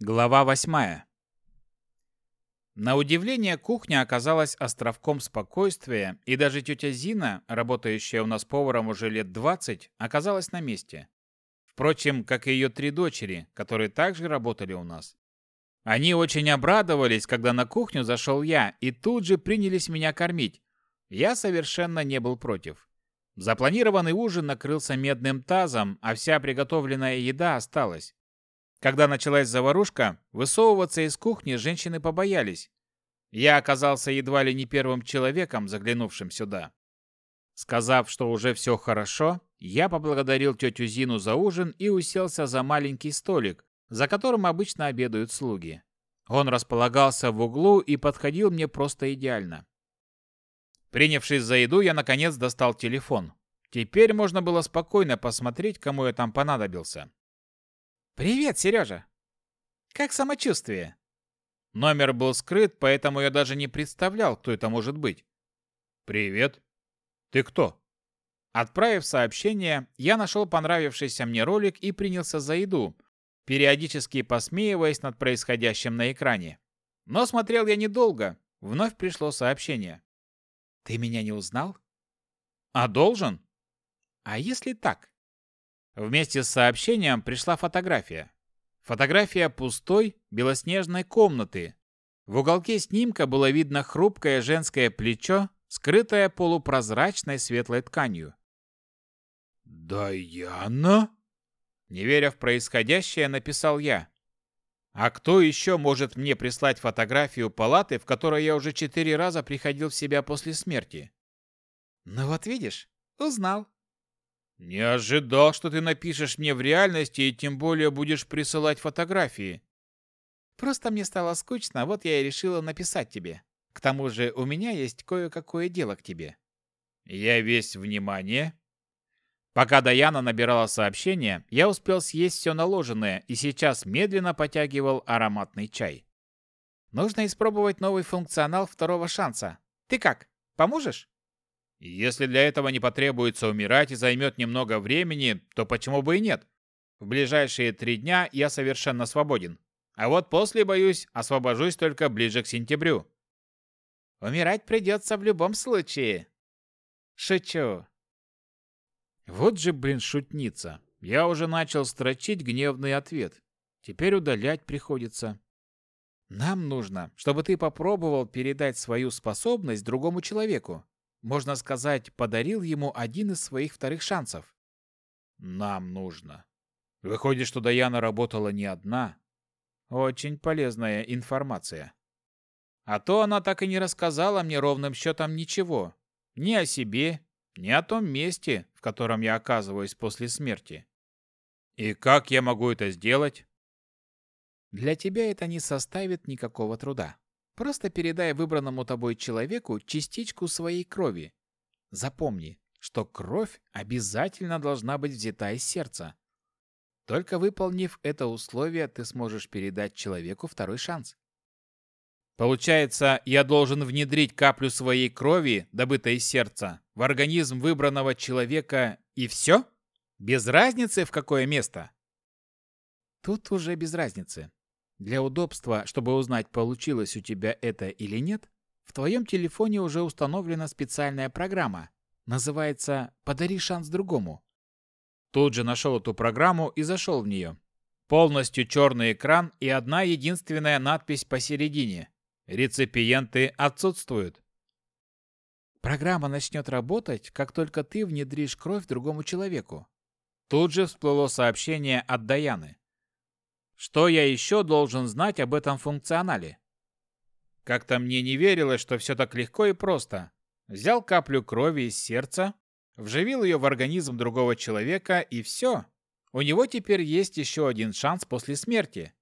Глава 8. На удивление, кухня оказалась островком спокойствия, и даже тетя Зина, работающая у нас поваром уже лет 20, оказалась на месте. Впрочем, как и ее три дочери, которые также работали у нас. Они очень обрадовались, когда на кухню зашел я, и тут же принялись меня кормить. Я совершенно не был против. Запланированный ужин накрылся медным тазом, а вся приготовленная еда осталась. Когда началась заварушка, высовываться из кухни женщины побоялись. Я оказался едва ли не первым человеком, заглянувшим сюда. Сказав, что уже все хорошо, я поблагодарил тетю Зину за ужин и уселся за маленький столик, за которым обычно обедают слуги. Он располагался в углу и подходил мне просто идеально. Принявшись за еду, я наконец достал телефон. Теперь можно было спокойно посмотреть, кому я там понадобился. «Привет, Сережа! Как самочувствие?» Номер был скрыт, поэтому я даже не представлял, кто это может быть. «Привет. Ты кто?» Отправив сообщение, я нашел понравившийся мне ролик и принялся за еду, периодически посмеиваясь над происходящим на экране. Но смотрел я недолго. Вновь пришло сообщение. «Ты меня не узнал?» «А должен?» «А если так?» Вместе с сообщением пришла фотография. Фотография пустой, белоснежной комнаты. В уголке снимка было видно хрупкое женское плечо, скрытое полупрозрачной светлой тканью. «Даяна?» Не веря в происходящее, написал я. «А кто еще может мне прислать фотографию палаты, в которой я уже четыре раза приходил в себя после смерти?» «Ну вот видишь, узнал», не ожидал, что ты напишешь мне в реальности и тем более будешь присылать фотографии. Просто мне стало скучно, вот я и решила написать тебе. К тому же у меня есть кое-какое дело к тебе. Я весь внимание. Пока Даяна набирала сообщение, я успел съесть все наложенное и сейчас медленно потягивал ароматный чай. Нужно испробовать новый функционал второго шанса. Ты как, поможешь? Если для этого не потребуется умирать и займет немного времени, то почему бы и нет? В ближайшие три дня я совершенно свободен. А вот после, боюсь, освобожусь только ближе к сентябрю. Умирать придется в любом случае. Шучу. Вот же, блин, шутница. Я уже начал строчить гневный ответ. Теперь удалять приходится. Нам нужно, чтобы ты попробовал передать свою способность другому человеку можно сказать, подарил ему один из своих вторых шансов. Нам нужно. Выходит, что Даяна работала не одна. Очень полезная информация. А то она так и не рассказала мне ровным счетом ничего. Ни о себе, ни о том месте, в котором я оказываюсь после смерти. И как я могу это сделать? Для тебя это не составит никакого труда. Просто передай выбранному тобой человеку частичку своей крови. Запомни, что кровь обязательно должна быть взята из сердца. Только выполнив это условие, ты сможешь передать человеку второй шанс. Получается, я должен внедрить каплю своей крови, добытой из сердца, в организм выбранного человека и все? Без разницы в какое место? Тут уже без разницы. Для удобства, чтобы узнать, получилось у тебя это или нет, в твоем телефоне уже установлена специальная программа. Называется «Подари шанс другому». Тут же нашел эту программу и зашел в нее. Полностью черный экран и одна единственная надпись посередине. Реципиенты отсутствуют. Программа начнет работать, как только ты внедришь кровь другому человеку. Тут же всплыло сообщение от Даяны что я еще должен знать об этом функционале? Как-то мне не верилось, что все так легко и просто. Взял каплю крови из сердца, вживил ее в организм другого человека, и все. У него теперь есть еще один шанс после смерти.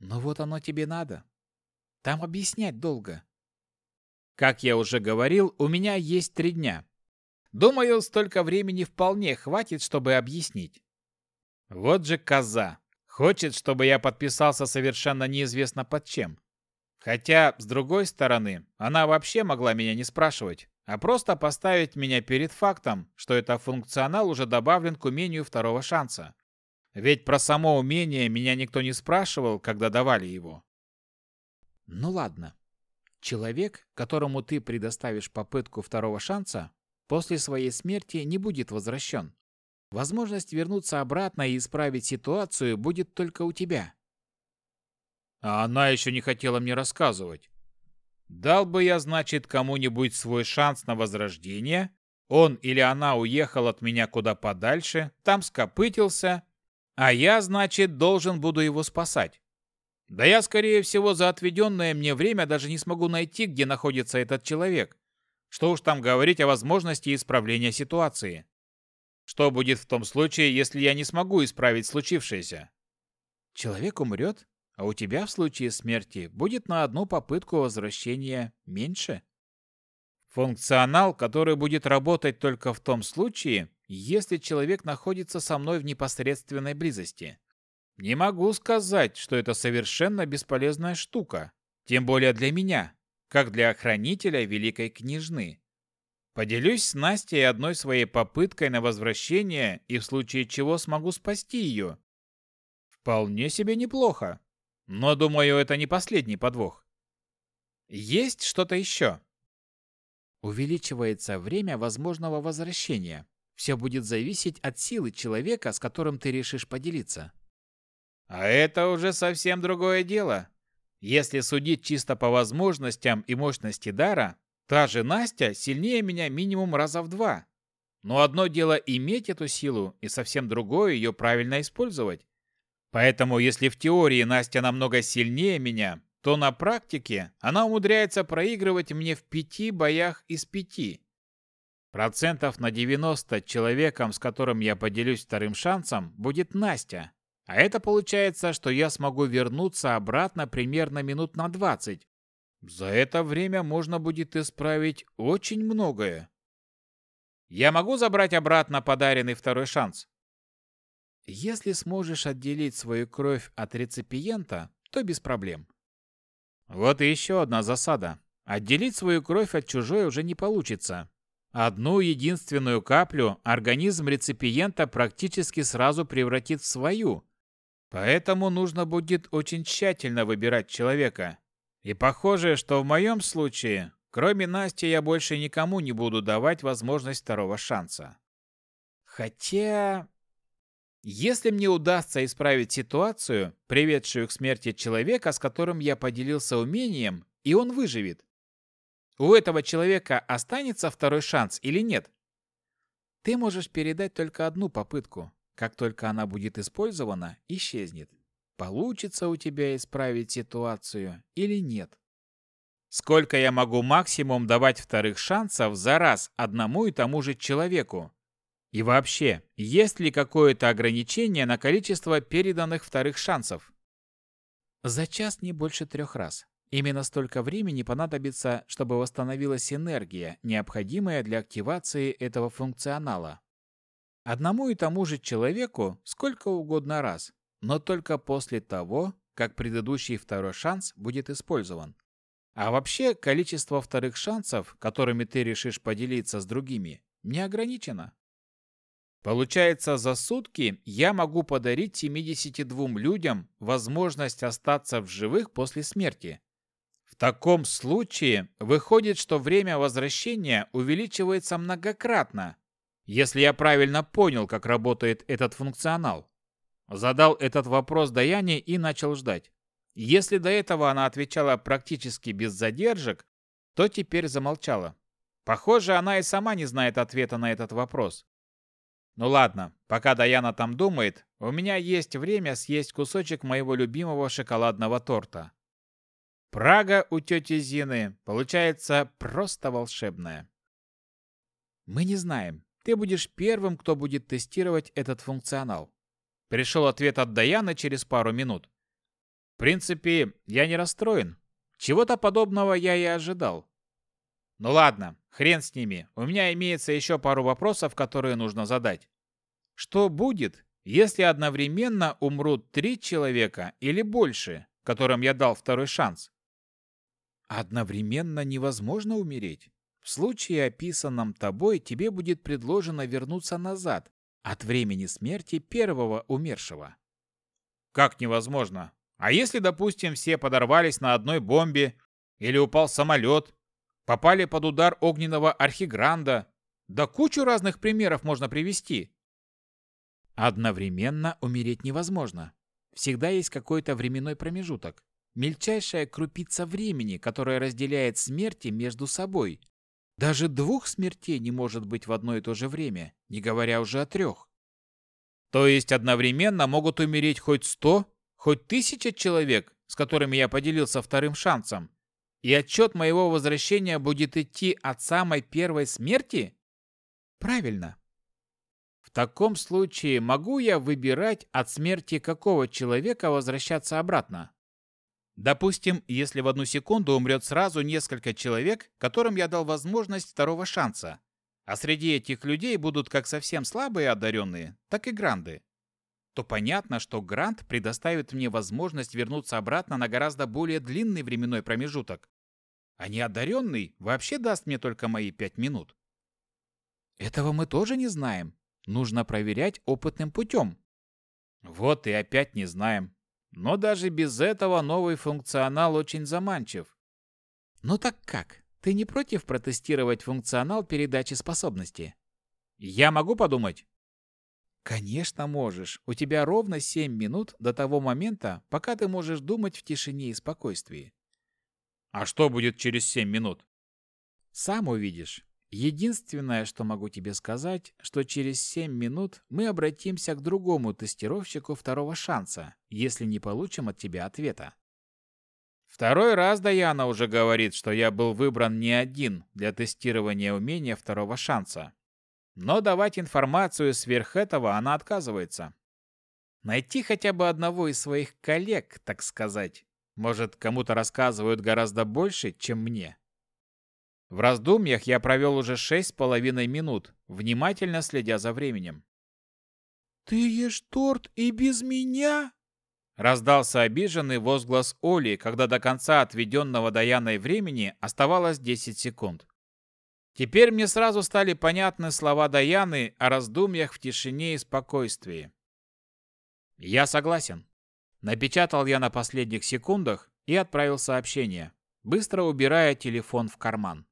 Но вот оно тебе надо. Там объяснять долго. Как я уже говорил, у меня есть три дня. Думаю, столько времени вполне хватит, чтобы объяснить. Вот же коза. Хочет, чтобы я подписался совершенно неизвестно под чем. Хотя, с другой стороны, она вообще могла меня не спрашивать, а просто поставить меня перед фактом, что этот функционал уже добавлен к умению второго шанса. Ведь про само умение меня никто не спрашивал, когда давали его. Ну ладно. Человек, которому ты предоставишь попытку второго шанса, после своей смерти не будет возвращен. Возможность вернуться обратно и исправить ситуацию будет только у тебя. А она еще не хотела мне рассказывать. Дал бы я, значит, кому-нибудь свой шанс на возрождение. Он или она уехал от меня куда подальше, там скопытился, а я, значит, должен буду его спасать. Да я, скорее всего, за отведенное мне время даже не смогу найти, где находится этот человек. Что уж там говорить о возможности исправления ситуации. Что будет в том случае, если я не смогу исправить случившееся? Человек умрет, а у тебя в случае смерти будет на одну попытку возвращения меньше. Функционал, который будет работать только в том случае, если человек находится со мной в непосредственной близости. Не могу сказать, что это совершенно бесполезная штука, тем более для меня, как для охранителя великой княжны. Поделюсь с Настей одной своей попыткой на возвращение и в случае чего смогу спасти ее. Вполне себе неплохо. Но, думаю, это не последний подвох. Есть что-то еще. Увеличивается время возможного возвращения. Все будет зависеть от силы человека, с которым ты решишь поделиться. А это уже совсем другое дело. Если судить чисто по возможностям и мощности дара, Та же Настя сильнее меня минимум раза в два. Но одно дело иметь эту силу, и совсем другое ее правильно использовать. Поэтому если в теории Настя намного сильнее меня, то на практике она умудряется проигрывать мне в пяти боях из пяти. Процентов на 90 человеком, с которым я поделюсь вторым шансом, будет Настя. А это получается, что я смогу вернуться обратно примерно минут на 20, за это время можно будет исправить очень многое. Я могу забрать обратно подаренный второй шанс. Если сможешь отделить свою кровь от реципиента, то без проблем. Вот и еще одна засада. Отделить свою кровь от чужой уже не получится. Одну единственную каплю организм реципиента практически сразу превратит в свою. Поэтому нужно будет очень тщательно выбирать человека, и похоже, что в моем случае, кроме Насти, я больше никому не буду давать возможность второго шанса. Хотя... Если мне удастся исправить ситуацию, приведшую к смерти человека, с которым я поделился умением, и он выживет, у этого человека останется второй шанс или нет? Ты можешь передать только одну попытку. Как только она будет использована, исчезнет. Получится у тебя исправить ситуацию или нет? Сколько я могу максимум давать вторых шансов за раз одному и тому же человеку? И вообще, есть ли какое-то ограничение на количество переданных вторых шансов? За час не больше трех раз. Именно столько времени понадобится, чтобы восстановилась энергия, необходимая для активации этого функционала. Одному и тому же человеку сколько угодно раз, но только после того, как предыдущий второй шанс будет использован. А вообще, количество вторых шансов, которыми ты решишь поделиться с другими, не ограничено. Получается, за сутки я могу подарить 72 людям возможность остаться в живых после смерти. В таком случае выходит, что время возвращения увеличивается многократно, если я правильно понял, как работает этот функционал. Задал этот вопрос Даяне и начал ждать. Если до этого она отвечала практически без задержек, то теперь замолчала. Похоже, она и сама не знает ответа на этот вопрос. Ну ладно, пока Даяна там думает, у меня есть время съесть кусочек моего любимого шоколадного торта. Прага у тети Зины получается просто волшебная. Мы не знаем. Ты будешь первым, кто будет тестировать этот функционал. Пришел ответ от Даяна через пару минут. В принципе, я не расстроен. Чего-то подобного я и ожидал. Ну ладно, хрен с ними. У меня имеется еще пару вопросов, которые нужно задать. Что будет, если одновременно умрут три человека или больше, которым я дал второй шанс? Одновременно невозможно умереть. В случае, описанном тобой, тебе будет предложено вернуться назад, от времени смерти первого умершего. Как невозможно? А если, допустим, все подорвались на одной бомбе или упал самолет, попали под удар огненного архигранда, да кучу разных примеров можно привести. Одновременно умереть невозможно. Всегда есть какой-то временной промежуток. Мельчайшая крупица времени, которая разделяет смерти между собой, даже двух смертей не может быть в одно и то же время, не говоря уже о трех. То есть одновременно могут умереть хоть сто, хоть тысяча человек, с которыми я поделился вторым шансом. И отчет моего возвращения будет идти от самой первой смерти? Правильно. В таком случае могу я выбирать от смерти какого человека возвращаться обратно? Допустим, если в одну секунду умрет сразу несколько человек, которым я дал возможность второго шанса, а среди этих людей будут как совсем слабые одаренные, так и гранды, то понятно, что грант предоставит мне возможность вернуться обратно на гораздо более длинный временной промежуток. А неодаренный вообще даст мне только мои пять минут. Этого мы тоже не знаем. Нужно проверять опытным путем. Вот и опять не знаем но даже без этого новый функционал очень заманчив. Ну так как? Ты не против протестировать функционал передачи способности? Я могу подумать? Конечно можешь. У тебя ровно 7 минут до того момента, пока ты можешь думать в тишине и спокойствии. А что будет через 7 минут? Сам увидишь. Единственное, что могу тебе сказать, что через 7 минут мы обратимся к другому тестировщику второго шанса, если не получим от тебя ответа. Второй раз Даяна уже говорит, что я был выбран не один для тестирования умения второго шанса. Но давать информацию сверх этого она отказывается. Найти хотя бы одного из своих коллег, так сказать. Может, кому-то рассказывают гораздо больше, чем мне. В раздумьях я провел уже шесть с половиной минут, внимательно следя за временем. «Ты ешь торт и без меня?» Раздался обиженный возглас Оли, когда до конца отведенного Даяной времени оставалось 10 секунд. Теперь мне сразу стали понятны слова Даяны о раздумьях в тишине и спокойствии. «Я согласен». Напечатал я на последних секундах и отправил сообщение, быстро убирая телефон в карман.